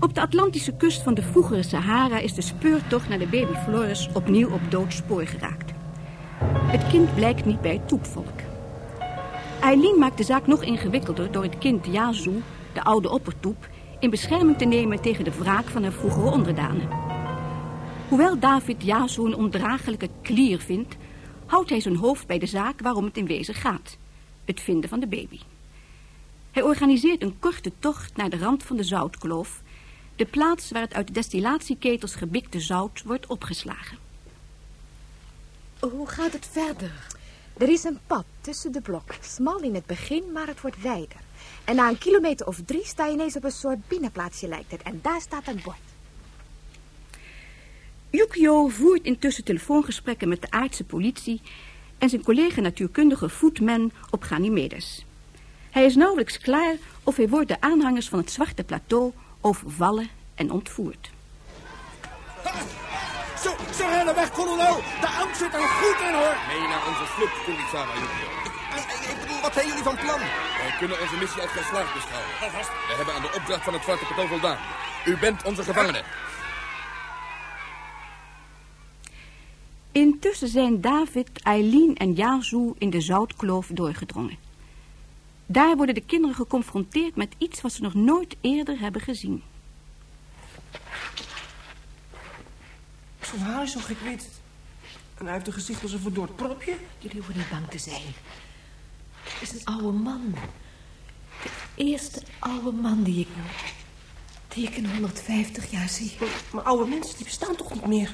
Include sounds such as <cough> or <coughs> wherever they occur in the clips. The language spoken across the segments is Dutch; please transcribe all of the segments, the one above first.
Op de Atlantische kust van de vroegere Sahara... is de speurtocht naar de baby Flores opnieuw op dood spoor geraakt. Het kind blijkt niet bij het toepvolk. Eileen maakt de zaak nog ingewikkelder door het kind Yazoo, de oude oppertoep in bescherming te nemen tegen de wraak van haar vroegere onderdanen. Hoewel David ja zo'n ondraaglijke klier vindt, houdt hij zijn hoofd bij de zaak waarom het in wezen gaat. Het vinden van de baby. Hij organiseert een korte tocht naar de rand van de zoutkloof, de plaats waar het uit de destillatieketels gebikte zout wordt opgeslagen. Hoe gaat het verder? Er is een pad tussen de blokken. Smal in het begin, maar het wordt wijder. En na een kilometer of drie sta je ineens op een soort binnenplaatsje lijkt het. En daar staat een bord. Yukio voert intussen telefoongesprekken met de aardse politie... en zijn collega natuurkundige Footman op Ganymedes. Hij is nauwelijks klaar of hij wordt de aanhangers van het Zwarte Plateau overvallen en ontvoerd. Ze, ze rennen weg, kolonel. De angst zit er goed in, hoor. Mee naar onze Yukio. Ik, ik bedoel, wat zijn jullie van plan? Wij kunnen onze missie als geslaagd beschouwen. We hebben aan de opdracht van het Zwarte Plateau voldaan. U bent onze gevangene. Intussen zijn David, Eileen en Yazoo in de zoutkloof doorgedrongen. Daar worden de kinderen geconfronteerd met iets wat ze nog nooit eerder hebben gezien. Zijn haar is zo gek wit. En hij heeft een gezicht als een verdord propje. Jullie hoeven niet bang te zijn. Het is een oude man. De eerste oude man die ik... die ik in 150 jaar zie. Maar, maar oude mensen, die bestaan toch niet meer?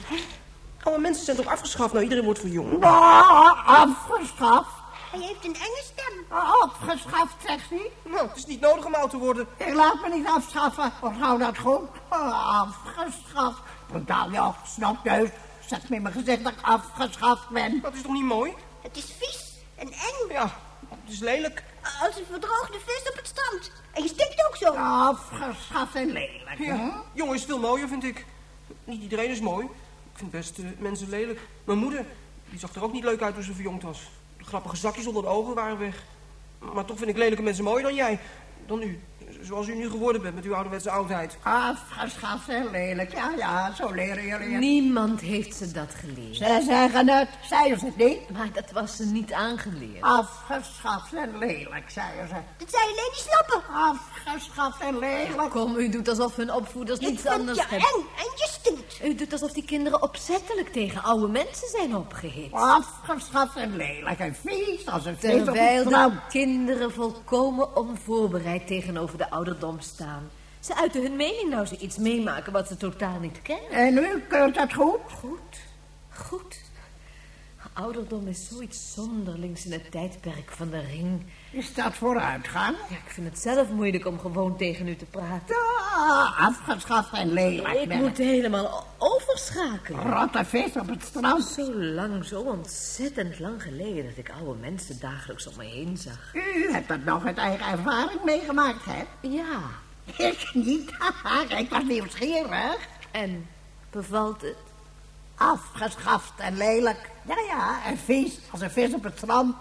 Oude mensen zijn toch afgeschaft? Nou, iedereen wordt verjongd. Ah, afgeschaft. Hij heeft een enge stem. Afgeschaft, zegt hij. Nou, het is niet nodig om oud te worden. Ik laat me niet afschaffen. Of hou dat goed? Ah, Afgeschaft. Brutaal, ja, snap je? Zeg me in mijn gezicht dat ik afgeschaft ben. Dat is toch niet mooi? Het is vies en eng. Ja, het is lelijk. Als een verdroogde vis op het strand. En je stinkt ook zo. Afgeschaft en lelijk, hè? Ja, jongen is veel mooier, vind ik. Niet iedereen is mooi. Ik vind best eh, mensen lelijk. Mijn moeder, die zag er ook niet leuk uit toen ze verjongd was. Grappige zakjes onder de ogen waren weg. Maar toch vind ik lelijke mensen mooier dan jij. Dan u. Zoals u nu geworden bent met uw ouderwetse oudheid. Afgeschaft en lelijk. Ja, ja, zo leren jullie het. Niemand heeft ze dat geleerd. Ze zeggen het. Zeiden ze het niet? Maar dat was ze niet aangeleerd. Afgeschaft en lelijk, zeiden ze. Dat zei alleen die snappen. Afgeschaft en lelijk. Kom, u doet alsof hun opvoeders Ik niets anders je hebben. eng en je stinkt. U doet alsof die kinderen opzettelijk tegen oude mensen zijn opgehitst. Afgeschaft en lelijk en vies als een Terwijl het de kinderen volkomen onvoorbereid tegenover de ouderdom staan. Ze uiten hun mening nou ze iets meemaken wat ze totaal niet kennen. En u keurt dat goed? Goed, goed. Ouderdom is zoiets zonderlings in het tijdperk van de ring. Is dat vooruitgang? Ja, ik vind het zelf moeilijk om gewoon tegen u te praten. Ja, afgeschaft en lelijk. Ik moet helemaal overschakelen. Rotte vis op het strand. Zo lang, zo ontzettend lang geleden dat ik oude mensen dagelijks om me heen zag. U hebt dat nog uit eigen ervaring meegemaakt, hè? Ja, Ik niet. <laughs> Ik was nieuwsgierig. en bevalt het? Afgeschaft en lelijk. Ja, ja, en vies als een vis op het strand.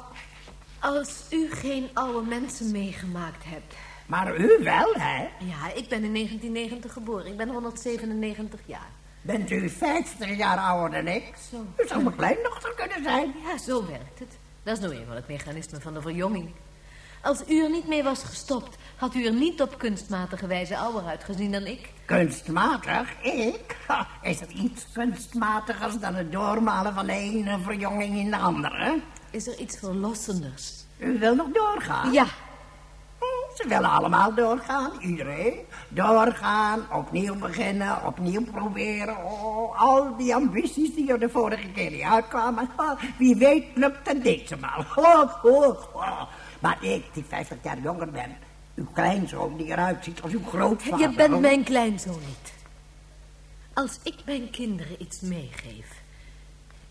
Als u geen oude mensen meegemaakt hebt. Maar u wel, hè? Ja, ik ben in 1990 geboren. Ik ben 197 jaar. Bent u 50 jaar ouder dan ik? Zo. U zou mijn kleindochter kunnen zijn. Ja, zo werkt het. Dat is nou eenmaal het mechanisme van de verjonging. Als u er niet mee was gestopt, Had u er niet op kunstmatige wijze ouder uitgezien dan ik? Kunstmatig? Ik? Ha, is er iets kunstmatigers dan het doormalen van de ene verjonging in de andere? Is er iets verlossenders? U wil nog doorgaan? Ja. Hm, Ze willen allemaal doorgaan, iedereen. Doorgaan, opnieuw beginnen, opnieuw proberen. Oh, al die ambities die er de vorige keer niet uitkwamen. Oh, wie weet lukt het deze maal. Oh. Maar ik, die 50 jaar jonger ben, uw kleinzoon die eruit ziet als uw grootvader. Je bent mijn kleinzoon niet. Als ik mijn kinderen iets meegeef,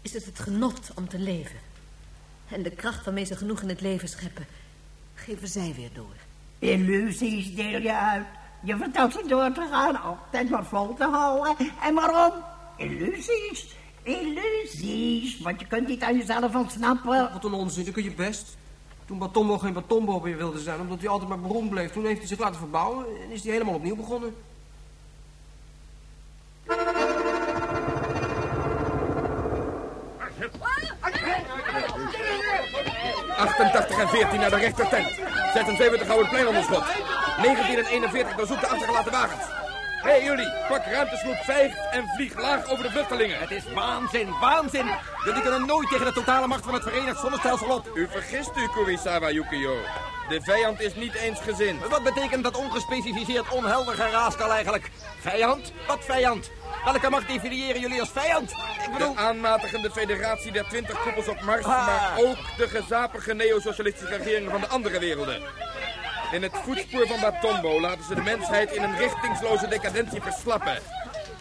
is het het genot om te leven. En de kracht waarmee ze genoeg in het leven scheppen, geven zij weer door. Illusies deel je uit. Je vertelt ze door te gaan, altijd maar vol te houden. En waarom? Illusies. Illusies. Want je kunt niet aan jezelf ontsnappen. Wat een onzin, dat kun je best. Toen Batombo geen Batombo meer wilde zijn, omdat hij altijd maar beroemd bleef... toen heeft hij zich laten verbouwen en is hij helemaal opnieuw begonnen. 88 en 14 naar de rechtertent. 76 houden het plein onder schot. 19 en 41 doorzoek de achtergelaten wagens. Hé hey, jullie, pak ruimtesnoep 5 en vlieg laag over de vluchtelingen. Het is waanzin, waanzin. Jullie kunnen nooit tegen de totale macht van het Verenigd Zonnestelsel op. U vergist u, Kurisawa Yukio. De vijand is niet eens gezind. Wat betekent dat ongespecificeerd onhelder geraaskal eigenlijk? Vijand? Wat vijand? Welke macht definiëren jullie als vijand? Ik bedoel... De aanmatigende federatie der 20 koepels op Mars, Ah. maar ook de gezapige neo-socialistische regeringen van de andere werelden. In het voetspoor van Batombo laten ze de mensheid in een richtingsloze decadentie verslappen.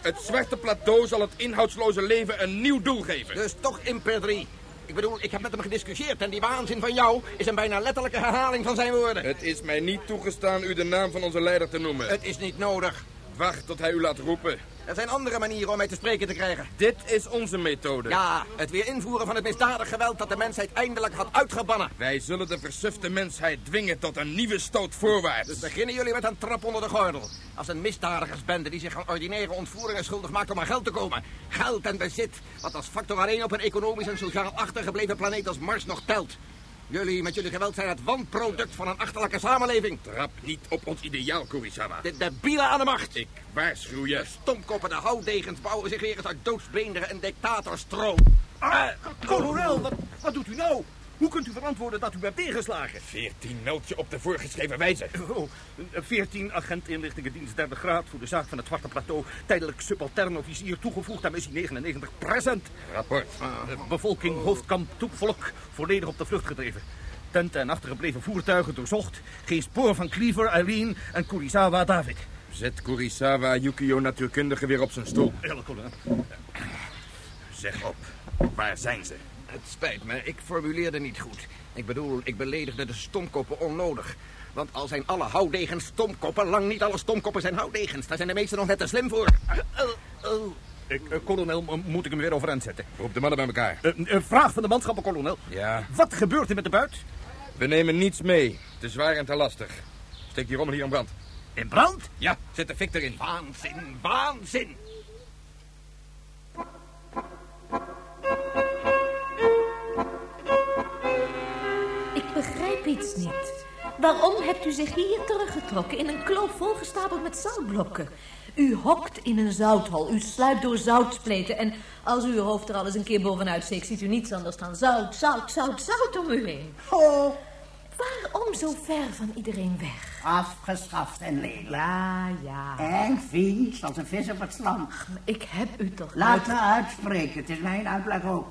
Het zwarte plateau zal het inhoudsloze leven een nieuw doel geven. Dus toch Imper 3. Ik bedoel, ik heb met hem gediscussieerd en die waanzin van jou is een bijna letterlijke herhaling van zijn woorden. Het is mij niet toegestaan u de naam van onze leider te noemen. Het is niet nodig. Wacht tot hij u laat roepen. Er zijn andere manieren om mij te spreken te krijgen. Dit is onze methode. Ja, het weer invoeren van het misdadig geweld dat de mensheid eindelijk had uitgebannen. Wij zullen de versufte mensheid dwingen tot een nieuwe stoot voorwaarts. Dus beginnen jullie met een trap onder de gordel. Als een misdadigersbende die zich aan ordinaire ontvoeringen schuldig maakt om aan geld te komen. Geld en bezit, wat als factor alleen op een economisch en sociaal achtergebleven planeet als Mars nog telt. Jullie met jullie geweld zijn het wanproduct van een achterlijke samenleving. Trap niet op ons ideaal, Kurisawa. De debielen aan de macht. Ik waarschuw je. Stomkoppen, de houtdegens bouwen zich weer eens uit doodsbeenderen en dictatorstroom. Ah, kolonel, wat, wat doet u nou? Hoe kunt u verantwoorden dat u hebt tegengeslagen? 14 meld je op de voorgeschreven wijze. Oh, 14 agent inlichtingendienst derde graad voor de zaak van het Zwarte Plateau. Tijdelijk subaltern officier toegevoegd aan missie 99 present. Rapport. Eh, bevolking hoofdkamp Toepvolk volledig op de vlucht gedreven. Tenten en achtergebleven voertuigen doorzocht. Geen spoor van Cleaver, Eileen en Kurisawa David. Zet Kurisawa Yukio natuurkundige weer op zijn stoel. Ja. Zeg op. Waar zijn ze? Het spijt me, ik formuleerde niet goed. Ik bedoel, ik beledigde de stomkoppen onnodig. Want al zijn alle houtdegens stomkoppen, lang niet alle stomkoppen zijn houtdegens. Daar zijn de meesten nog net te slim voor. Ik, eh, kolonel, moet ik hem weer overeind zetten? Roep de mannen bij elkaar. Eh, een vraag van de manschappen, kolonel. Ja. Wat gebeurt er met de buit? We nemen niets mee. Te zwaar en te lastig. Steek die rommel hier in brand. In brand? Ja, zet de fik erin. Waanzin, waanzin. Iets niet. Waarom hebt u zich hier teruggetrokken in een kloof volgestapeld met zoutblokken? U hokt in een zouthol, u sluipt door zoutspleten... en als u uw hoofd er al eens een keer bovenuit steekt... ziet u niets anders dan zout, zout, zout, zout om u heen. Oh, Waarom zo ver van iedereen weg? afgeschaft en lelijk. Ja, ja. En vies als een vis op het strand. Ik heb u toch Laat me uitspreken, het is mijn uitleg ook.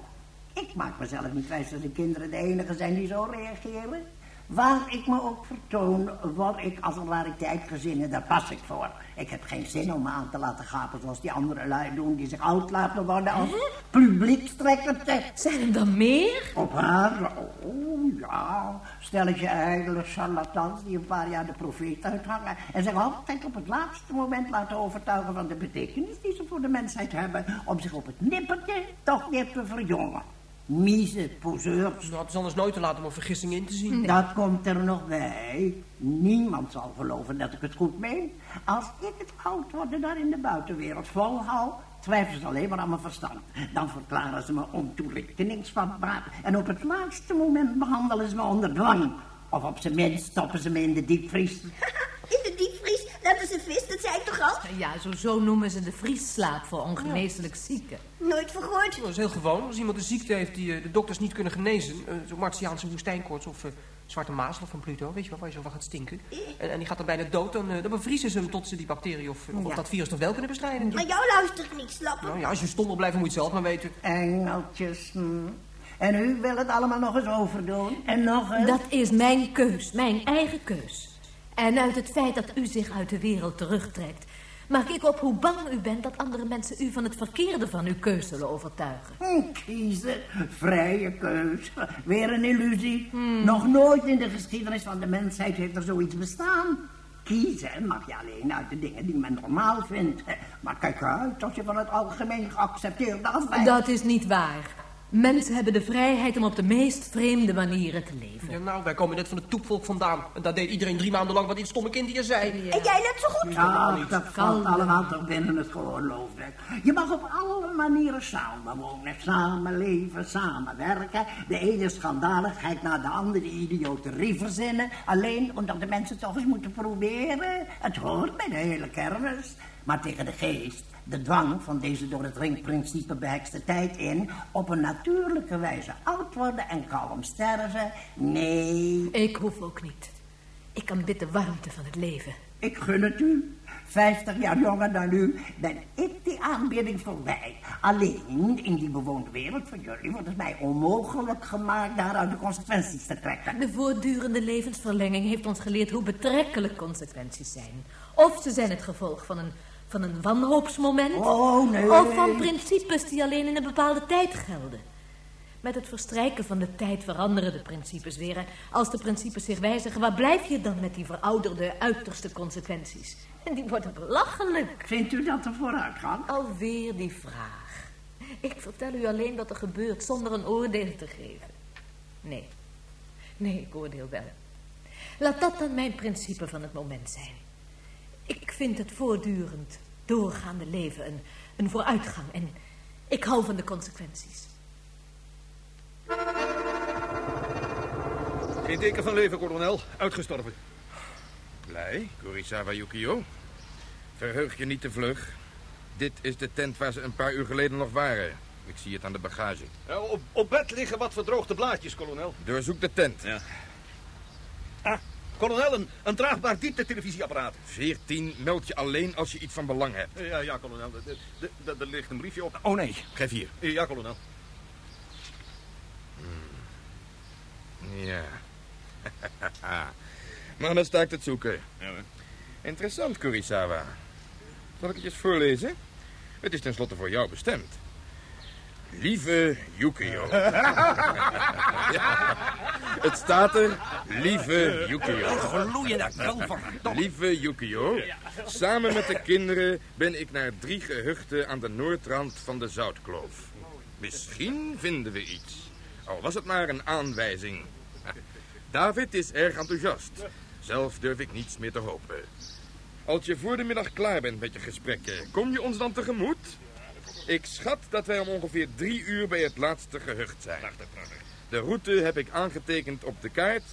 Ik maak mezelf niet wijs dat de kinderen de enige zijn die zo reageren. Waar ik me ook vertoon, word ik als een rariteit gezinnen, daar pas ik voor. Ik heb geen zin om me aan te laten gapen zoals die andere lui doen... die zich oud laten worden als publiekstrekker. Zijn er dan meer? Op haar? Oh, ja. Stelletje ijdele charlatans die een paar jaar de profeet uithangen... en zich altijd op het laatste moment laten overtuigen van de betekenis die ze voor de mensheid hebben... om zich op het nippertje toch weer te verjongen. Mieze poseurs. Nou, het is anders nooit te laat om een vergissing in te zien. Dat komt er nog bij. Niemand zal geloven dat ik het goed meen. Als ik het oud worden daar in de buitenwereld volhoud... twijfelen ze alleen maar aan mijn verstand. Dan verklaren ze me ontoerekeningsvatbaar... en op het laatste moment behandelen ze me onder dwang. Of op zijn minst stoppen ze me in de diepvries. <laughs> Dat is een vis, dat zei ik toch al? Ja, zo, zo noemen ze de vriesslaap voor ongeneeslijk zieken. Nooit vergehoord. Dat is heel gewoon. Als iemand een ziekte heeft die eh, de dokters niet kunnen genezen... eh, zo'n Martiaanse woestijnkoorts of eh, zwarte mazelen van Pluto... weet je wel, waar je zo van gaat stinken... En, en die gaat dan bijna dood, dan, eh, dan bevriezen ze hem tot ze die bacterie of, of Ja. dat virus toch wel kunnen bestrijden. Maar jou luistert niet, slappen. Nou ja, als je stom wil blijven, moet je het zelf maar weten. Engeltjes. hm. En u wil het allemaal nog eens overdoen? En nog eens? Dat is mijn keus, mijn eigen keus. En uit het feit dat u zich uit de wereld terugtrekt... maak ik op hoe bang u bent dat andere mensen u van het verkeerde van uw keus zullen overtuigen. Hm, Kiezen, vrije keus. Weer een illusie. Nog nooit in de geschiedenis van de mensheid heeft er zoiets bestaan. Kiezen mag je alleen uit de dingen die men normaal vindt. Maar kijk uit als je van het algemeen geaccepteerde afwijkt. Dat is niet waar. Mensen hebben de vrijheid om op de meest vreemde manieren te leven. Ja, nou, wij komen net van het toepvolk vandaan. En daar deed iedereen drie maanden lang wat dit stomme kind hier zei. En jij net zo goed. Ja, dat valt allemaal toch binnen het geoorloofde. Je mag op alle manieren samenwonen, samenleven, samenwerken. De ene schandaligheid na de andere idioterie verzinnen. Alleen omdat de mensen toch eens moeten proberen. Het hoort bij de hele kermis. Maar tegen de geest, de dwang van deze door het ringprincipe behekste tijd in... op een natuurlijke wijze oud worden en kalm sterven, nee... Ik hoef ook niet. Ik kan bid de warmte van het leven. Ik gun het u. Vijftig jaar jonger dan u ben ik die aanbieding voorbij. Alleen in die bewoonde wereld van jullie wordt het mij onmogelijk gemaakt daaruit de consequenties te trekken. De voortdurende levensverlenging heeft ons geleerd hoe betrekkelijk consequenties zijn. Of ze zijn het gevolg van een, van een wanhoopsmoment. Oh, nee. Of van principes die alleen in een bepaalde tijd gelden. Met het verstrijken van de tijd veranderen de principes weer. En Als de principes zich wijzigen, waar blijf je dan met die verouderde uiterste consequenties? En die worden belachelijk. Vindt u dat een vooruitgang? Alweer die vraag. Ik vertel u alleen wat er gebeurt zonder een oordeel te geven. Nee. Nee, ik oordeel wel. Laat dat dan mijn principe van het moment zijn. Ik vind het voortdurend doorgaande leven een, een vooruitgang. En ik hou van de consequenties. Geen teken van leven, kolonel. Uitgestorven. Blij, Kurisawa Yukio. Verheug je niet te vlug. Dit is de tent waar ze een paar uur geleden nog waren. Ik zie het aan de bagage. Ja, op, op bed liggen wat verdroogde blaadjes, kolonel. Doorzoek de tent. Ja. Ah, kolonel, een, een draagbaar diepte-televisieapparaat. 14 meld je alleen als je iets van belang hebt. Ja, ja, kolonel. Er- ligt een briefje op. Oh nee. Geef hier. Ja, kolonel. Ja. <laughs> maar dan sta ik het zoeken. Ja. Interessant, Kurisawa. Zal ik het eens voorlezen? Het is tenslotte voor jou bestemd. Lieve Yukio. <laughs> Ja, Het staat er, lieve Yukio. Gloeiende. Lieve Yukio, samen met de kinderen ben ik naar drie gehuchten aan de noordrand van de Zoutkloof. Misschien vinden we iets. Al was het maar een aanwijzing. <laughs> David is erg enthousiast. Zelf durf ik niets meer te hopen. Als je voor de middag klaar bent met je gesprekken, kom je ons dan tegemoet? Ik schat dat wij om ongeveer drie uur bij het laatste gehucht zijn. De route heb ik aangetekend op de kaart.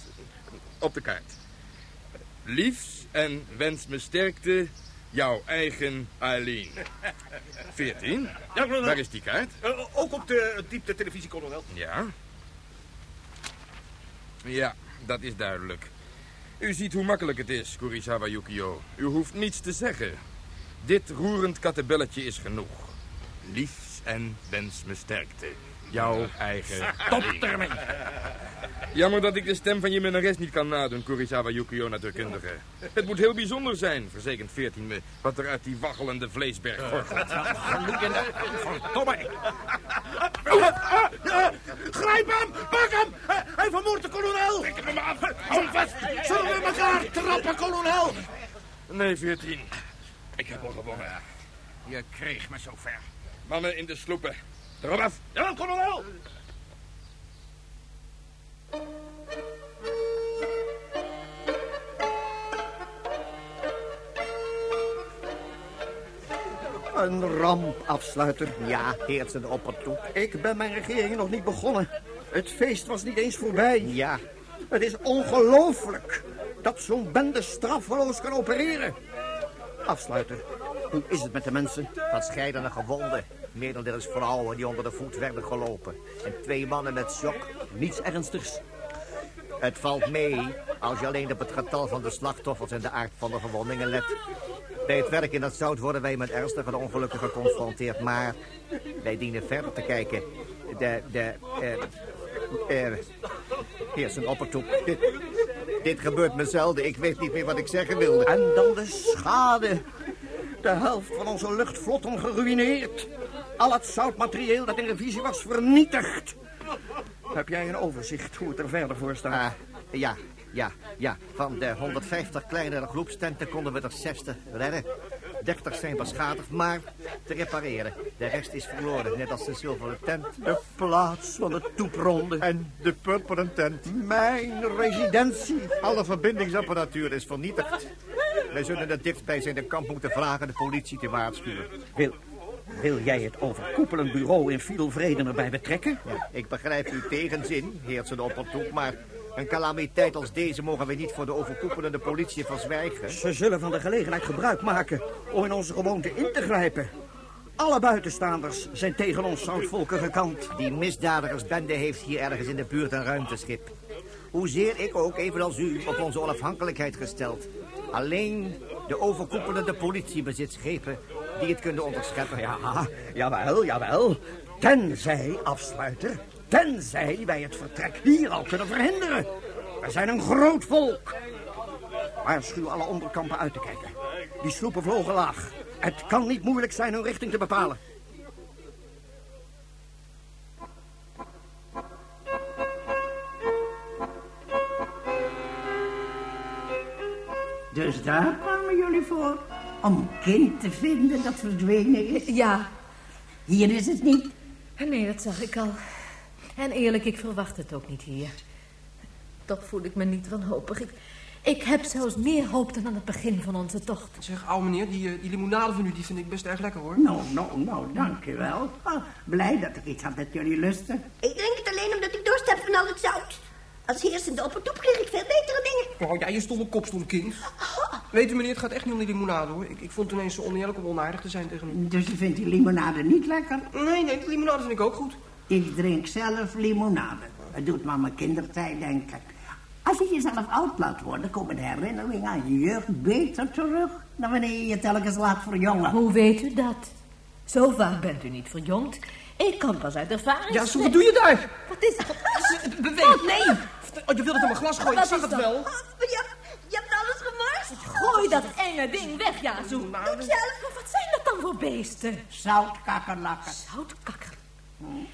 Op de kaart. Liefs en wens me sterkte, jouw eigen Eileen. <laughs> 14? Ja. Waar is die kaart? Eh, ook op de diepte-televisie, kolonel. Ja. Ja, dat is duidelijk. U ziet hoe makkelijk het is, Kurisawa Yukio. U hoeft niets te zeggen. Dit roerend kattenbelletje is genoeg. Liefs en wens me sterkte. Jouw eigen... <laughs> Stop ermee. Jammer dat ik de stem van je minnares niet kan nadoen, Kurisawa Yukio natuurkundige. Het moet heel bijzonder zijn, verzekert 14 me, wat er uit die waggelende vleesberg gorgelt. Verdomme. Grijp hem! Pak hem! Hij- vermoordt de kolonel! Ik heb hem af! Hou vast! Zullen we elkaar trappen, kolonel? Nee, 14. Ik heb al gewonnen. Je kreeg me zover. Mannen in de sloepen. Erop af. Ja, kolonel. Een ramp, afsluiter. Ja, heerste de oppertoet. Ik ben mijn regering nog niet begonnen. Het feest was niet eens voorbij. Ja. Het is ongelooflijk dat zo'n bende straffeloos kan opereren. Afsluiter, hoe is het met de mensen? Verscheidene gewonden. Merendeels vrouwen die onder de voet werden gelopen. En twee mannen met shock. Niets ernstigs. Het valt mee als je alleen op het getal van de slachtoffers en de aard van de verwondingen let. Bij het werk in dat zout worden wij met ernstige ongelukken geconfronteerd. Maar wij dienen verder te kijken. De, de, eh, hier is een oppertoep. Dit, dit gebeurt me zelden. Ik weet niet meer wat ik zeggen wilde. En dan de schade. De helft van onze luchtvlotten geruineerd. Al het zoutmaterieel dat in revisie was vernietigd. Heb jij een overzicht hoe het er verder voor staat? Ah, ja, ja, ja. Van de 150 kleinere groepstenten konden we er 60 redden. 30 zijn beschadigd, maar te repareren. De rest is verloren, net als de zilveren tent. De plaats van de toepronde. En de purperen tent. Mijn residentie. Alle verbindingsapparatuur is vernietigd. Wij zullen het dichtstbijzijnde kamp moeten vragen de politie te waarschuwen. Wil, wil jij het overkoepelend bureau in Fiedelvreden erbij betrekken? Ja, ik begrijp uw tegenzin, heert de oppertoep, maar... Een calamiteit als deze mogen we niet voor de overkoepelende politie verzwijgen. Ze zullen van de gelegenheid gebruik maken om in onze gewoonte in te grijpen. Alle buitenstaanders zijn tegen ons zoutvolken gekant. Die misdadigersbende heeft hier ergens in de buurt een ruimteschip. Hoezeer ik ook, evenals u, op onze onafhankelijkheid gesteld. Alleen de overkoepelende politie bezit schepen die het kunnen onderscheppen. Ja, jawel, jawel. Tenzij, afsluiter, tenzij wij het vertrek hier al kunnen verhinderen. We zijn een groot volk. Waarschuw alle onderkampen uit te kijken. Die sloepen vlogen laag. Het kan niet moeilijk zijn hun richting te bepalen. Dus daar kwamen jullie voor? Om een kind te vinden dat verdwenen is? Ja. Hier is het niet? Nee, dat zag ik al. En eerlijk, ik verwacht het ook niet hier. Toch voel ik me niet wanhopig. Ik, ik heb zelfs meer hoop dan aan het begin van onze tocht. Zeg, oude meneer, die, eh, die limonade van u die vind ik best erg lekker, hoor. Nou, nou, nou, dankjewel. Ah, blij dat ik iets had dat jullie lusten. Ik drink het alleen omdat ik dorst heb van al het zout. Als heersende op het kreeg ik veel betere dingen. Oh, jij je stomme kop, stom kind. Weet u, meneer, het gaat echt niet om die limonade, hoor. Ik, ik vond het ineens zo oneerlijk om onaardig te zijn tegen u. Dus je vindt die limonade niet lekker? Nee, nee, de limonade vind ik ook goed. Ik drink zelf limonade. Het doet me aan mijn kindertijd denken. Als je jezelf oud laat worden, komen de herinneringen aan je jeugd beter terug... dan wanneer je je telkens laat verjongen. Hoe weet u dat? Zo vaak bent u niet verjongd. Ik kan pas uit ervaring Ja, zo, wat doe je daar? Wat is het? Beweeg, nee! Oh, je wilde het in mijn glas gooien, ik Wat zag is het dat? wel. Je, je hebt alles gemorst. Gooi dat enge ding weg, ja, zo. Doe zelf. Wat zijn dat dan voor beesten? Zoutkakkerlakken. Zoutkakker.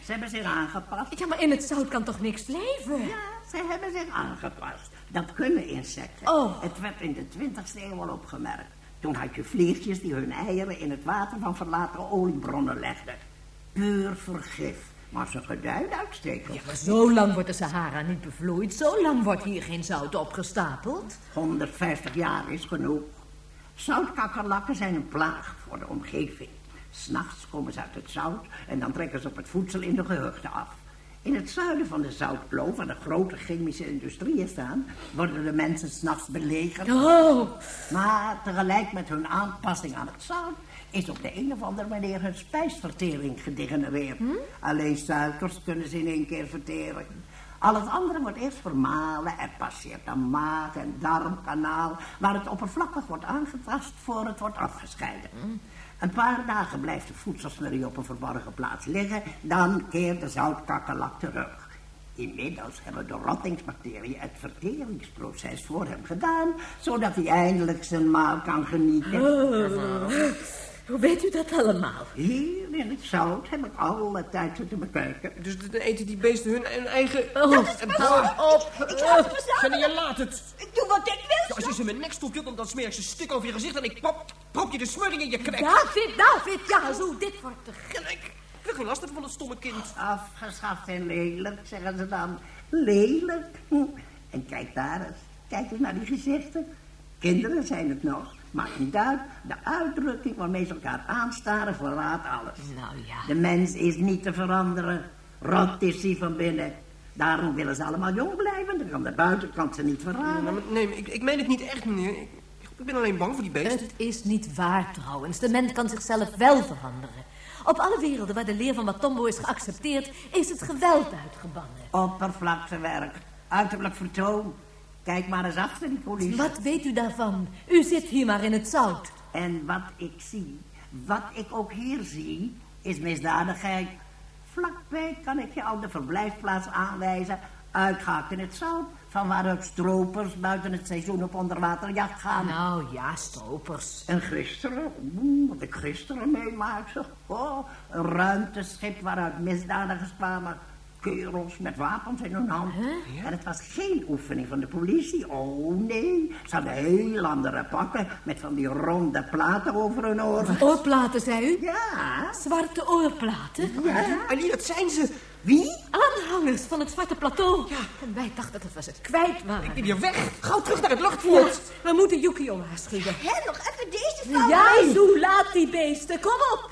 Ze hebben zich aangepast. Ja, maar in het zout kan toch niks leven? Ja, ze hebben zich aangepast. Dat kunnen insecten. Oh. Het werd in de 20e eeuw al opgemerkt. Toen had je vliegjes die hun eieren in het water van verlaten oliebronnen legden. Puur vergif. Maar ze gedijden uitstekend. Maar zo lang wordt de Sahara niet bevloeid. Zo lang wordt hier geen zout opgestapeld. 150 jaar is genoeg. Zoutkakkerlakken zijn een plaag voor de omgeving. S'nachts komen ze uit het zout en dan trekken ze op het voedsel in de gehuchten af. In het zuiden van de zoutkloof, waar de grote chemische industrieën staan, worden de mensen s'nachts belegerd. Oh. Maar tegelijk met hun aanpassing aan het zout is op de een of andere manier hun spijsvertering gedegenereerd. Alleen suikers kunnen ze in één keer verteren. Al het andere wordt eerst vermalen en passeert de maag en darmkanaal, waar het oppervlakkig wordt aangetast voor het wordt afgescheiden. Een paar dagen blijft de voedselsmurrie op een verborgen plaats liggen, dan keert de zoutkakkerlak terug. Inmiddels hebben de rottingsbacteriën het verteringsproces voor hem gedaan, zodat hij eindelijk zijn maal kan genieten. Hoe weet u dat allemaal? Hier in het zout heb ik alle tijd zitten bekijken. Dus dan eten die beesten hun, hun eigen... Oh, Hou op! Ik laat het me Jenny, je laat het! Ik doe wat ik wil. Ja, als je ze in mijn nek stopt, dan, dan smeer ik ze stuk over je gezicht... en ik prop, prop je de smurring in je krek. David, David, ja, zo, dit wordt te gek. Ik, geen last van dat stomme kind. Afgeschaft en lelijk, zeggen ze dan. Lelijk. Hm. En kijk daar eens. Kijk eens naar die gezichten. Kinderen zijn het nog. Maakt niet uit. De uitdrukking waarmee ze elkaar aanstaren verraadt alles. Nou ja. De mens is niet te veranderen. Rot is hij van binnen. Daarom willen ze allemaal jong blijven. Dan kan de buitenkant ze niet verraden. Maar nee, maar ik, ik meen het niet echt, meneer. Ik, Ik ben alleen bang voor die beesten. Het is niet waar trouwens. De mens kan zichzelf wel veranderen. Op alle werelden waar de leer van Matombo is geaccepteerd, is het geweld uitgebannen. Oppervlaktewerk, uiterlijk vertoon. Kijk maar eens achter die coulissen. Wat weet u daarvan? U zit hier maar in het zout. En wat ik zie, wat ik ook hier zie, is misdadigheid. Vlakbij kan ik je al de verblijfplaats aanwijzen. Uitgaat in het zout, van waaruit stropers buiten het seizoen op onderwaterjacht gaan. Nou ja, stropers. En gisteren, oeh, wat ik gisteren meemaakte. Oh, een ruimteschip waaruit misdadigers kwamen. Kerels met wapens in hun hand. En het was geen oefening van de politie. Oh nee, ze hadden heel andere pakken met van die ronde platen over hun oren. Oorplaten, zei u? Ja. Zwarte oorplaten? Ja. Aline, dat zijn ze. Wie? Aanhangers van het Zwarte Plateau. Ja. En wij dachten dat we ze kwijt waren. Ik ben hier weg. Gauw terug naar het luchtvlot. Ja, we moeten Yukio waarschuwen. Hé, nog even deze vrouw. Ja, zo laat die beesten. Kom op.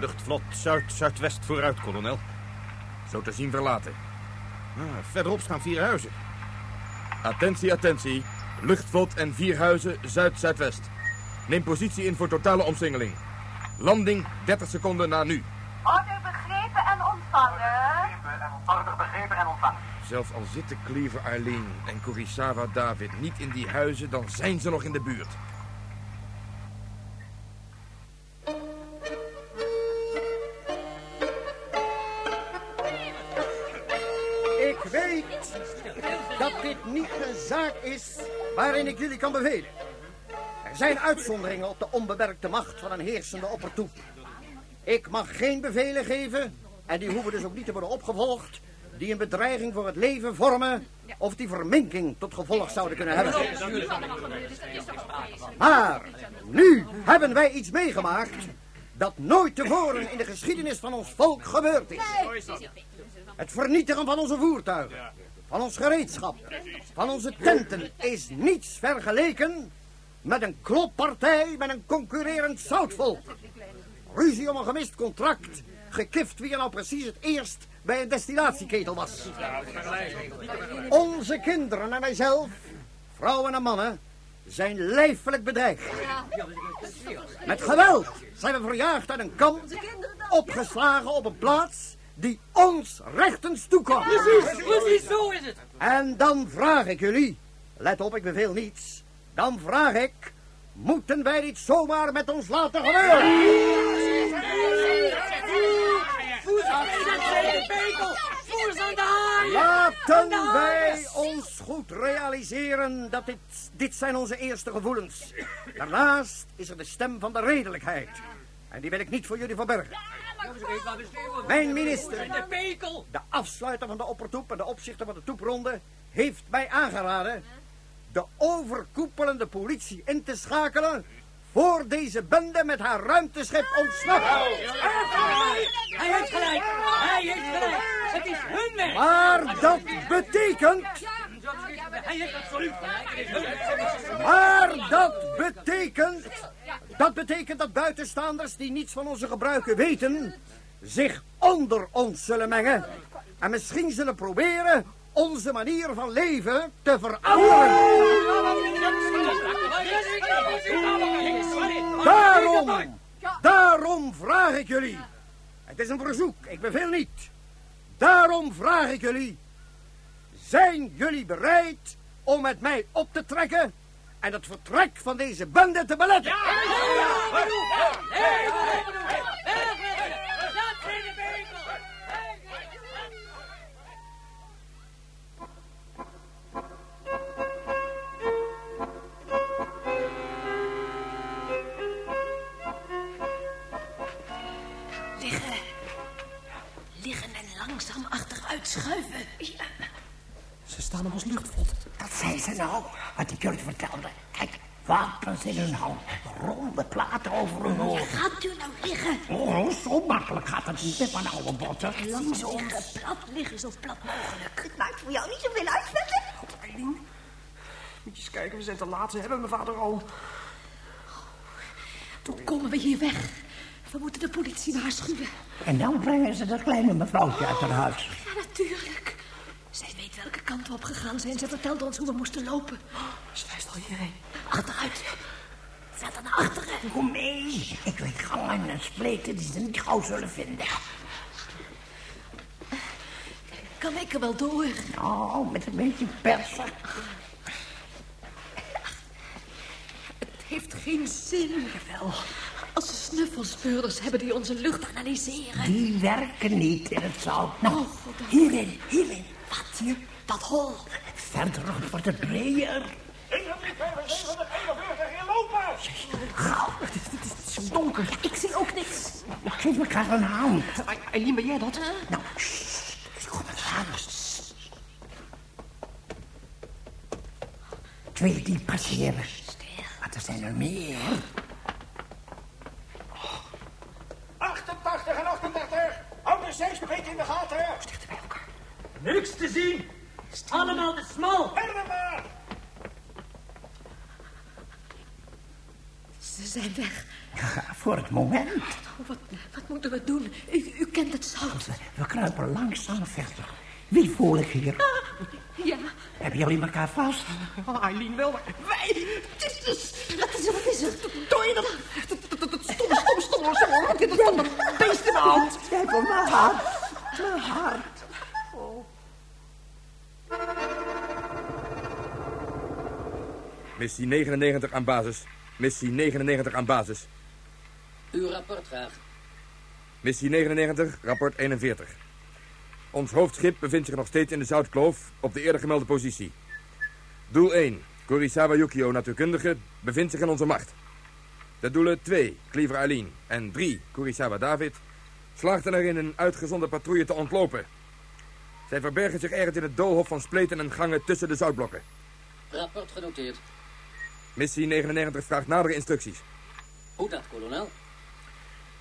Luchtvlot zuid-zuidwest vooruit, kolonel. Zo te zien verlaten. Ah, verderop staan vier huizen. Attentie, attentie. Luchtvlot en vier huizen zuid-zuidwest. Neem positie in voor totale omsingeling. Landing 30 seconden na nu. Order begrepen en ontvangen. Order begrepen en ontvangen. Zelfs al zitten Cleaver Arlene en Kurisawa David niet in die huizen, dan zijn ze nog in de buurt. Dat dit niet een zaak is waarin ik jullie kan bevelen. Er zijn uitzonderingen op de onbeperkte macht van een heersende oppertoe. Ik mag geen bevelen geven en die hoeven dus ook niet te worden opgevolgd die een bedreiging voor het leven vormen of die verminking tot gevolg zouden kunnen hebben. Maar nu hebben wij iets meegemaakt dat nooit tevoren in de geschiedenis van ons volk gebeurd is. Het vernietigen van onze voertuigen, van ons gereedschap, van onze tenten is niets vergeleken met een kloppartij met een concurrerend zoutvolk. Ruzie om een gemist contract, gekift wie er nou precies het eerst bij een destillatieketel was. Onze kinderen en wijzelf, vrouwen en mannen, zijn lijfelijk bedreigd. Met geweld zijn we verjaagd uit een kamp, opgeslagen op een plaats die ons rechtens toekomt. Precies, precies, zo is het. En dan vraag ik jullie, let op, ik beveel niets, dan vraag ik, moeten wij dit zomaar met ons laten gebeuren? Laten wij ons goed realiseren dat dit, dit zijn onze eerste gevoelens. Daarnaast is er de stem van de redelijkheid. En die wil ik niet voor jullie verbergen. Mijn minister, de afsluiter van de oppertoep en de opzichter van de toepronde, heeft mij aangeraden de overkoepelende politie in te schakelen voor deze bende met haar ruimteschip ontsnapt. Hij heeft gelijk. Hij heeft gelijk. Het is hun weg. Maar dat betekent... Hij heeft absoluut gelijk. Maar dat betekent... Dat betekent dat buitenstaanders die niets van onze gebruiken weten... zich onder ons zullen mengen. En misschien zullen proberen onze manier van leven te veranderen. Daarom, daarom vraag ik jullie. Het is een verzoek, ik beveel niet. Daarom vraag ik jullie. Zijn jullie bereid om met mij op te trekken en het vertrek van deze bende te beletten? Liggen. Liggen en langzaam achteruit schuiven. Ja. Ze staan op ons luchtvlot. Dat zijn ze nou, wat ik jullie vertelde. Kijk, wapens in hun hand, ronde platen over hun oren. Gaat u nou liggen? Oh, zo makkelijk gaat het niet met mijn oude botten. Lang liggen, plat liggen, zo plat mogelijk. Het maakt voor jou niet zoveel uit, Vetter. Eileen, moet je eens kijken, we zijn te laat. Ze hebben mijn vader al. Hoe komen we hier weg? We moeten de politie waarschuwen. En dan brengen ze dat kleine mevrouwtje uit haar huis. Ja, natuurlijk. Welke kant we op gegaan zijn. Ze vertelde ons hoe we moesten lopen. Ze wijst al hierheen. Achteruit. Verder naar achteren. Kom mee. Ik weet gangen en spleten die ze niet gauw zullen vinden. Kan ik er wel door? Nou, met een beetje persen. Het heeft geen zin. Jawel. Als ze snuffelspeurders hebben die onze lucht analyseren. Die werken niet in het zout. Nou, hierin, hierin. Wat? Hier? Dat hol. Verderop wordt het breder. Gauw, het is, het is zo donker. Ik zie ook niks. Geef elkaar een hand. Eileen, ben jij dat? Nou, sst. Kom aan. Twee die passeren. Maar er zijn er meer. 88 en 38. Hou de zeespeet in de gaten. Stichten bij elkaar. Niks te zien. Allemaal te smal. Verder maar. Ze zijn weg. Ja, voor het moment. Oh, wat, wat moeten we doen? U, u kent het zout. We kruipen langzaam verder. Wie voel ik hier? Ja. Hebben jullie elkaar vast? Oh, Eileen wel, maar wij... Het is dus... Wat is er, wat is er? Doe je dat? Dat, stomme, stomme. Heb je dat beest in de hand? Kijk op mijn hart. Mijn hart. Missie 99 aan basis. Missie 99 aan basis. Uw rapport graag. Missie 99, rapport 41. Ons hoofdschip bevindt zich nog steeds in de Zoutkloof op de eerder gemelde positie. Doel 1, Kurisawa Yukio, natuurkundige, bevindt zich in onze macht. De doelen 2, Cleaver Eileen en 3, Kurisawa David, slaagden erin een uitgezonde patrouille te ontlopen. Zij verbergen zich ergens in het doolhof van spleten en gangen tussen de zoutblokken. Rapport genoteerd. Missie 99 vraagt nadere instructies. Hoe dat, kolonel?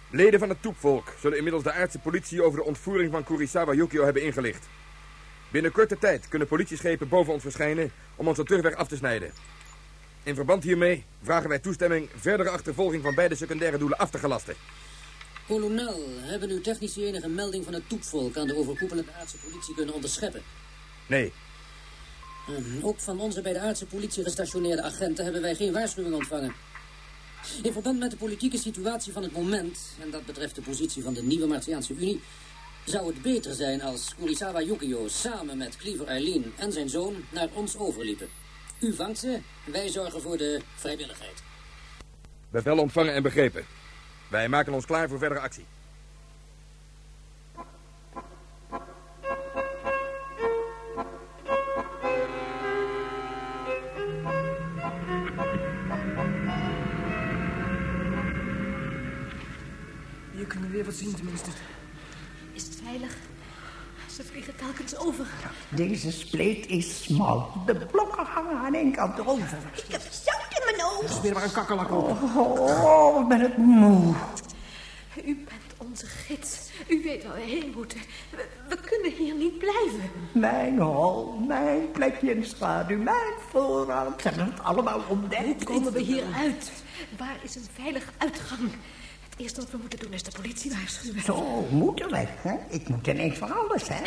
Leden van het toepvolk zullen inmiddels de aardse politie over de ontvoering van Kurisawa Yukio hebben ingelicht. Binnen korte tijd kunnen politieschepen boven ons verschijnen om ons de terugweg af te snijden. In verband hiermee vragen wij toestemming verdere achtervolging van beide secundaire doelen af te gelasten. Kolonel, hebben uw technici enige melding van het toepvolk aan de overkoepelende aardse politie kunnen onderscheppen? Nee, Hm, Ook van onze bij de aardse politie gestationeerde agenten hebben wij geen waarschuwing ontvangen. In verband met de politieke situatie van het moment, en dat betreft de positie van de nieuwe Martiaanse Unie, zou het beter zijn als Kurisawa Yukio samen met Cleaver Eileen en zijn zoon naar ons overliepen. U vangt ze, wij zorgen voor de vrijwilligheid. bevel ontvangen en begrepen. Wij maken ons klaar voor verdere actie. Hier kunnen we weer wat zien, tenminste. Is het veilig? Ze vliegen telkens over. Deze spleet is smal. De blokken hangen aan één kant over. Ik heb zout in mijn oog. Weer maar een kakkerlak op. Oh, ik ben het moe. U bent onze gids. U weet waar we heen moeten. We, we kunnen hier niet blijven. Mijn hol, mijn plekje in de schaduw, mijn voorrang. Ze hebben het allemaal ontdekt. Hoe komen we hier uit? Waar is een veilige uitgang? Eerste wat we moeten doen is de politie waarschuwen. Zo moeten wij, hè? Ik moet ineens van alles, hè?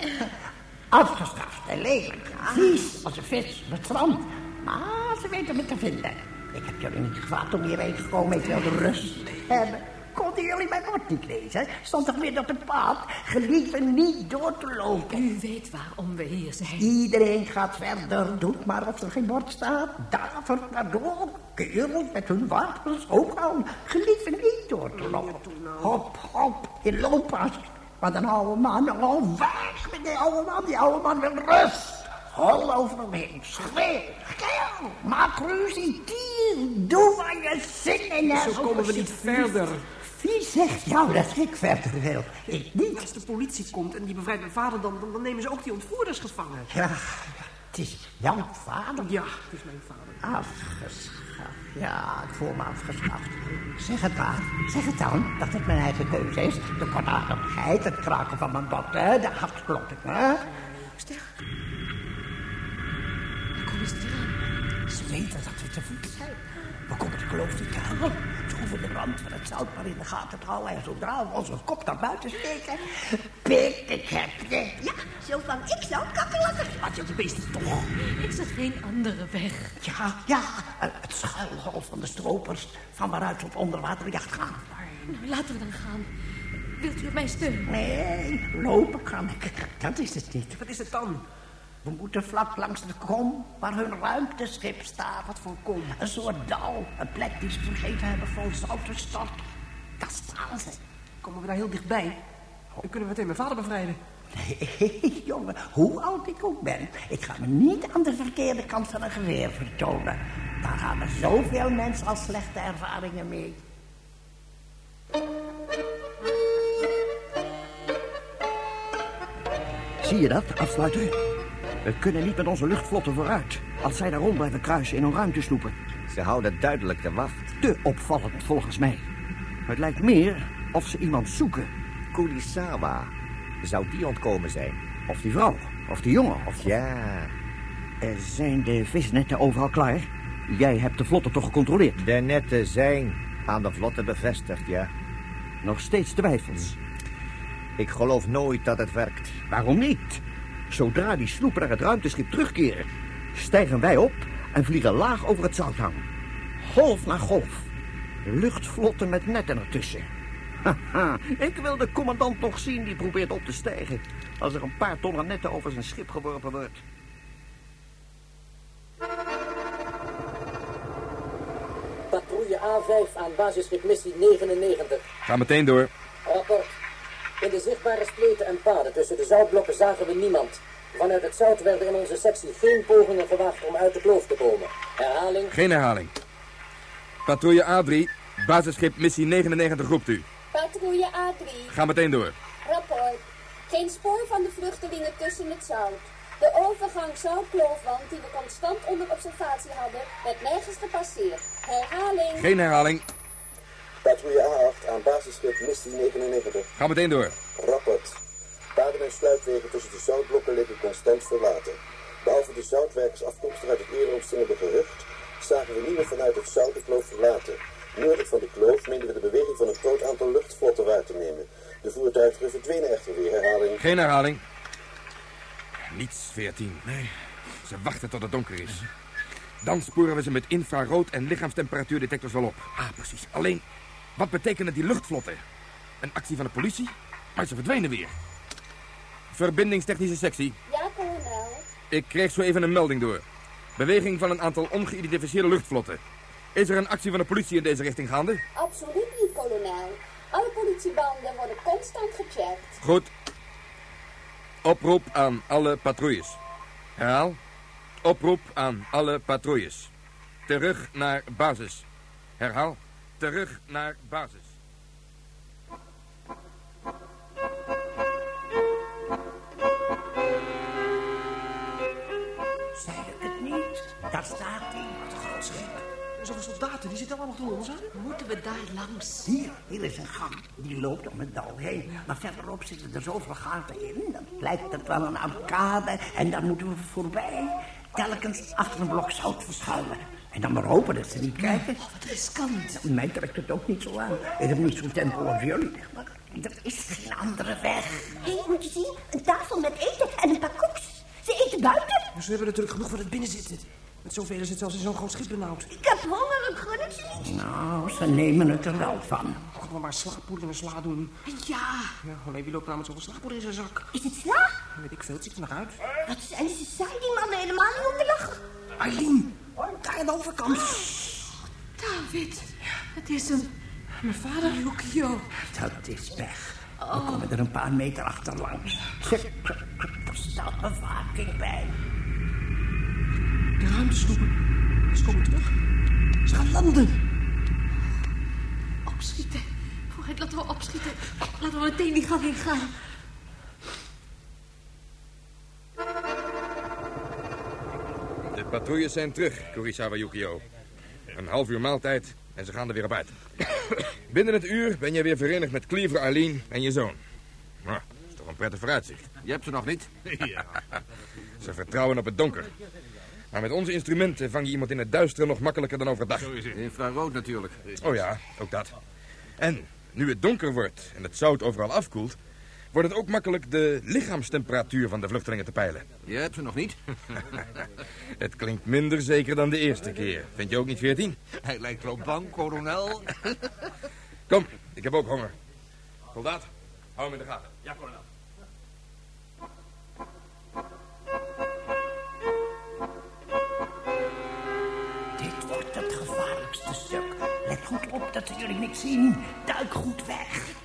Afgestraft en lelijk, vies als een vis op het strand. Maar ze weten me te vinden. Ik heb jullie niet gevraagd om hierheen te komen. Ik wilde rust hebben. Konden jullie mijn bord niet lezen? Stond toch weer op het pad? Gelieten niet door te lopen. U weet waarom we hier zijn. Iedereen gaat verder. Doet maar of er geen bord staat. Davert maar door. Kerels met hun wapens ook al. Gelieten niet door te lopen. Hop, hop. Je loopt pas. Wat een oude man. Oh, weg met die oude man. Die oude man wil rust. Hol over hem heen. Schreeuw. Schreeuw. Maak ruzie. Dier. Doe waar je zin in hebt. Zo komen we niet verder. Wie zegt jou dat ik verder wil? Ik niet. Als de politie komt en die bevrijdt mijn vader, dan, dan, nemen ze ook die ontvoerders gevangen. Ja, het is jouw vader. Ja, het is mijn vader. Afgeschaft. Ja, ik voel me afgeschaft. Zeg het maar. Zeg het dan, dat het mijn eigen keuze is. De kortademigheid, het kraken van mijn botten, de hartkloppingen. Stil. Kom eens eraan. weten dat we te voet zijn. We komen de kloof niet uit. Hoeven de rand van het zout maar in de gaten te houden. En zodra we onze kop naar buiten steken... Pik, ik heb je. Ja, zo vang ik zo kakkerlakken. Laat je de beesten toch. Is er geen andere weg? Ja, ja, eh, het schuilhol van de stropers... van waaruit op onderwaterjacht gaan. Nou, laten we dan gaan. Wilt u op mij steunen? Nee, lopen kan ik. Dat is het niet. Wat is het dan? We moeten vlak langs de kom waar hun ruimteschip staat. Wat voor kom? Een soort dal. Een plek die ze vergeten hebben vol zout te storten. Daar staan ze. Komen we daar heel dichtbij? Dan kunnen we meteen mijn vader bevrijden. Nee, <laughs> jongen, hoe oud ik ook ben. Ik ga me niet aan de verkeerde kant van een geweer vertonen. Daar hebben zoveel mensen al slechte ervaringen mee. Zie je dat, afsluiter? We kunnen niet met onze luchtvlotten vooruit... als zij daar rond blijven kruisen in hun ruimtesnoepen. Ze houden duidelijk de wacht. Te opvallend, volgens mij. Het lijkt meer of ze iemand zoeken. Kulisawa. Zou die ontkomen zijn? Of die vrouw, of die jongen, of... Ja. Er zijn de visnetten overal klaar? Jij hebt de vlotten toch gecontroleerd? De netten zijn aan de vlotten bevestigd, ja. Nog steeds twijfels? Ik geloof nooit dat het werkt. Waarom niet? Zodra die sloepen naar het ruimteschip terugkeren... stijgen wij op en vliegen laag over het zouthang. Golf na golf. Luchtvlotten met netten ertussen. Haha, ik wil de commandant nog zien die probeert op te stijgen... als er een paar tonnen netten over zijn schip geworpen wordt. Patrouille A5 aan basisschip missie 99. Ga meteen door. Rapport. In de zichtbare spleten en paden tussen de zoutblokken zagen we niemand. Vanuit het zout werden in onze sectie geen pogingen gewaagd om uit de kloof te komen. Herhaling. Geen herhaling. Patrouille A3, basisschip missie 99 roept u. Patrouille A3. Ga meteen door. Rapport. Geen spoor van de vluchtelingen tussen het zout. De overgang zoutploofwand die we constant onder observatie hadden, werd nergens gepasseerd. Herhaling. Geen herhaling. Patrouille A8 aan basisschip missie 99. Ga meteen door. Rapport. Paden en sluipwegen tussen de zoutblokken liggen constant verlaten. Behalve de zoutwerkers afkomstig uit het eerder omsingelde gerucht, zagen we niemand vanuit het zout de kloof verlaten. Noordelijk van de kloof meenden we de beweging van een groot aantal luchtvlotten waar te nemen. De voertuigen verdwenen echter weer. Herhaling. Geen herhaling. Niets, 14. Nee. Ze wachten tot het donker is. Dan sporen we ze met infrarood- en lichaamstemperatuurdetectors wel op. Ah, precies. Alleen, wat betekenen die luchtvlotten? Een actie van de politie? Maar ze verdwenen weer. Verbindingstechnische sectie. Ja, kolonel. Ik kreeg zo even een melding door. Beweging van een aantal ongeïdentificeerde luchtvlotten. Is er een actie van de politie in deze richting gaande? Absoluut niet, kolonel. Alle politiebanden worden constant gecheckt. Goed. Oproep aan alle patrouilles. Herhaal. Oproep aan alle patrouilles. Terug naar basis. Herhaal. Terug naar basis. Zei ik het niet? Daar staat hij. Wat een groot schip. Zoveel soldaten, die zitten allemaal achter ons, hè? Moeten we daar langs? Hier, hier is een gang. Die loopt om het dal heen. Maar verderop zitten er zoveel gaten in. Dan lijkt het wel een arcade. En daar moeten we voorbij. Telkens achter een blok zout verschuilen. En dan maar hopen dat ze niet kijken. Oh, wat riskant. Mij trekt het ook niet zo aan. Ik heb niet zo'n tempo als jullie. Maar er is geen andere weg. Hé, hey, moet je zien? Een tafel met eten en een paar koeks. Ze eten buiten. Dus we hebben natuurlijk genoeg voor het binnen zitten. Met zoveel is het zelfs in zo'n groot schip benauwd. Ik heb honger, ik gun het ze niet. Nou, ze nemen het er wel van. Kunnen we maar slaappoeder en sla doen? Ja. Ja, alleen wie loopt nou met zoveel slaappoeder in zijn zak? Is het sla? Weet ik veel, het ziet er nog uit. Wat zijn ze saai, die mannen helemaal niet om te lachen. Arlene, daar aan de overkant. David, het is hem. Mijn vader? Yukio. Dat is weg. We komen er een paar meter achterlangs. Er staat bewaking bij. De ruimtesloepen. Ze komen terug. Ze gaan landen. Opschieten. Vooruit, laten we opschieten. Laten we meteen die gang in gaan. Patrouilles zijn terug, Kurisawa Yukio. Een half uur maaltijd en ze gaan er weer op uit. <coughs> Binnen het uur ben je weer verenigd met Cleaver, Arlene en je zoon. Nou, dat is toch een prettig vooruitzicht. Je hebt ze nog niet? <laughs> Ja. ze vertrouwen op het donker. Maar met onze instrumenten vang je iemand in het duister nog makkelijker dan overdag. Zo is het. Infrarood natuurlijk. Oh ja, ook dat. En nu het donker wordt en het zout overal afkoelt... wordt het ook makkelijk de lichaamstemperatuur van de vluchtelingen te peilen. Je hebt ze nog niet. <laughs> het klinkt minder zeker dan de eerste keer. Vind je ook niet, 14? Hij lijkt wel bang, kolonel. <laughs> Kom, ik heb ook honger. Soldaat, hou hem in de gaten. Ja, kolonel. Dit wordt het gevaarlijkste stuk. Let goed op dat ze jullie niet zien. Duik goed weg.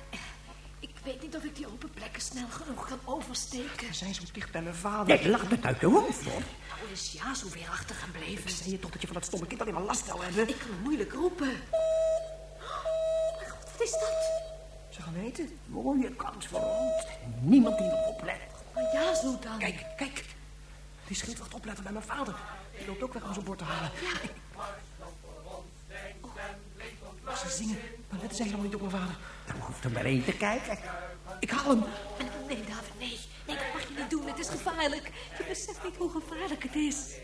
Ik weet niet of ik die open plekken snel genoeg kan oversteken. Zijn zo dicht bij mijn vader. Nee, laat het uit de hoofd, hoor. Nou is ja zo weer achtergebleven. Zei je toch dat je van dat stomme kind alleen maar last zou hebben? Ik kan moeilijk roepen. Wat is dat? Ze gaan eten. Mooie kans voor ons. Niemand die nog oplet. Maar ja, zo dan. Kijk, kijk. Die schildwacht opletten bij mijn vader. Die loopt ook weg om zijn bord te halen. Oh, ze zingen, maar letten ze helemaal niet op mijn vader. Dan hoeft er maar één te kijken. Ik haal hem. Nee, David, nee. Nee, dat mag je niet doen. Het is gevaarlijk. Je beseft niet hoe gevaarlijk het is.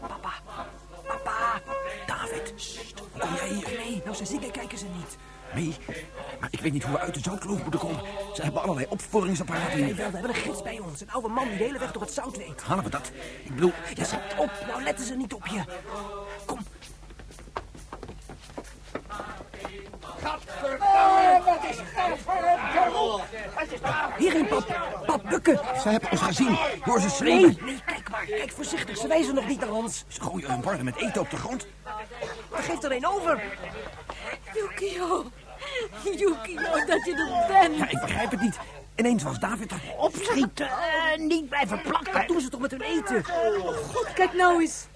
Papa, papa. David, kom jij hier? Nee, nou ze zingen kijken ze niet. Nee, weet niet hoe we uit de zoutkloof moeten komen. Ze hebben allerlei opsporingsapparaten Nee, hier. wel, we hebben een gids bij ons. Een oude man die de hele weg door het zout weet. Halen we dat? Ik bedoel... Ja, zet op. Nou letten ze niet op je. Kom. wat is dat voor een kerel? Daar? Hierin, pap. Pap, bukken. Ze hebben ons gezien. Hoor ze schreeuwen. Nee, nee, kijk maar. Kijk voorzichtig. Ze wijzen nog niet naar ons. Ze gooien hun borden met eten op de grond. Er geeft er een over. Yukio. Yukio, dat je er bent. Ja, ik begrijp het niet. Ineens was David er. Opschieten. eh, niet blijven plakken. Wat doen ze toch met hun eten? Oh, God, kijk nou eens.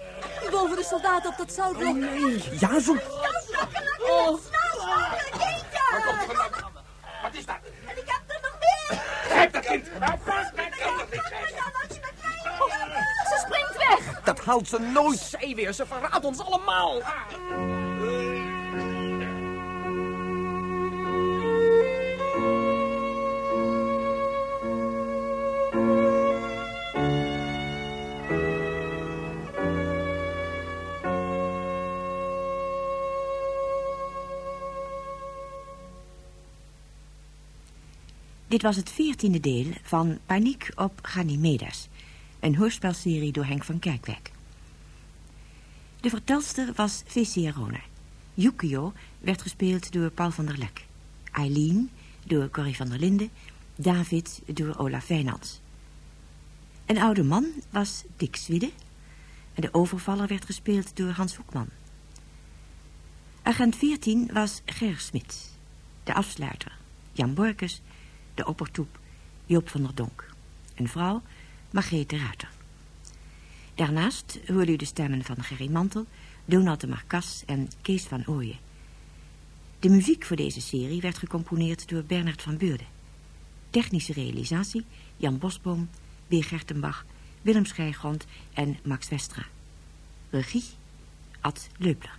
Boven de soldaten op dat zoutblok. Oh, nee. Ja, zo. Oh. Wat is dat? En ik heb er nog meer. Grijp dat kind. Nou, dat? Ze springt weg. Dat haalt ze nooit. Zij weer, ze verraadt ons allemaal. Dit was het veertiende deel van Paniek op Ganymedes, een hoorspelserie door Henk van Kerkwijk. De vertelster was Vicia Rona. Yukio werd gespeeld door Paul van der Lek. Eileen door Corrie van der Linden. David door Olaf Wijnands. Een oude man was Dick Swide. En de overvaller werd gespeeld door Hans Hoekman. Agent 14 was Ger Smit. De afsluiter Jan Borkes. De oppertoep Joop van der Donk. Een vrouw Margrethe Ruiter. Daarnaast hoorde u de stemmen van Gerry Mantel, Donald de Marcas en Kees van Ooyen. De muziek voor deze serie werd gecomponeerd door Bernard van Beurde. Technische realisatie Jan Bosboom, W. Gertenbach, Willem Schijgrond en Max Westra. Regie Ad Leupler.